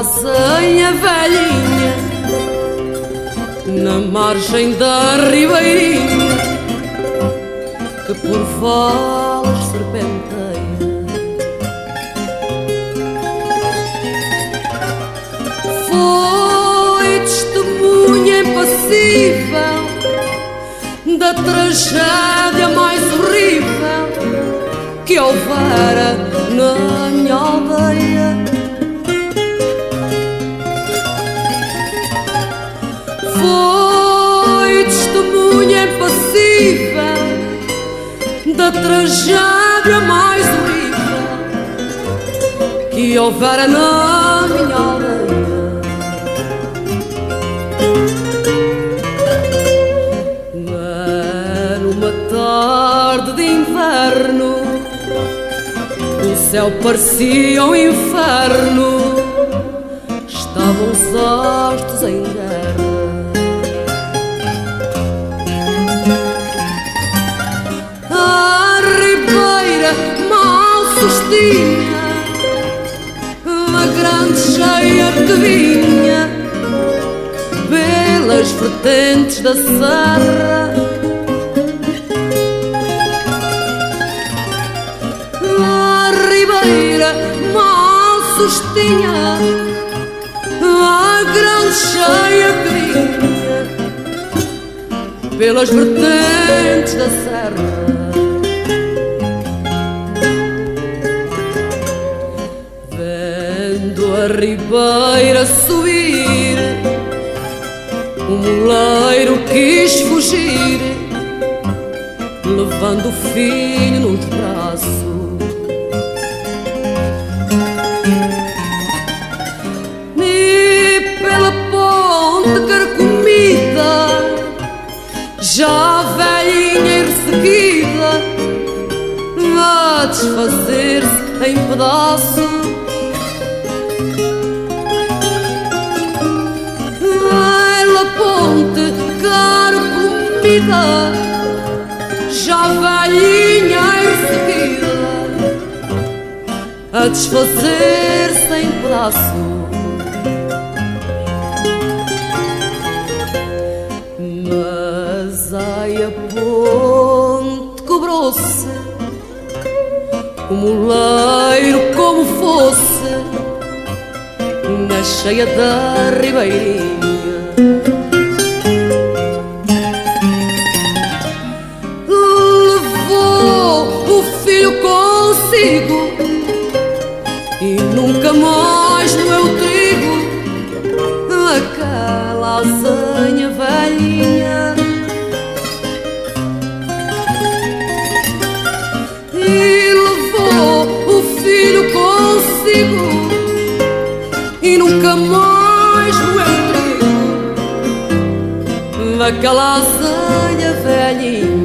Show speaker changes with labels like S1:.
S1: Lasanha velhinha Na margem da ribeirinha Que por vales serpenteia. Foi testemunha impassível Da tragédia mais horrível Que houvera na da tragédia mais horrível que houvera na minha aldeia. Numa tarde de inverno, o céu parecia um inferno, estavam os astros em guerra. Sustinha, uma grande cheia que vinha pelas vertentes da serra. A ribeira mal sustinha, a grande cheia que vinha pelas vertentes da serra. A ribeira subir, o moleiro quis fugir, levando o filho nos braços. E pela ponte carcomida, já velhinha e resseguida, a desfazer-se em pedaços. Carcomida, já velhinha e resseguida, a desfazer-se em pedaços. Mas ai a ponte cobrou-se O moleiro como fosse Na cheia da ribeirinha nunca mais no meu trigo. Aquela asanha velhinha. E levou o filho consigo. E nunca mais no meu trigo. Aquela asanha velhinha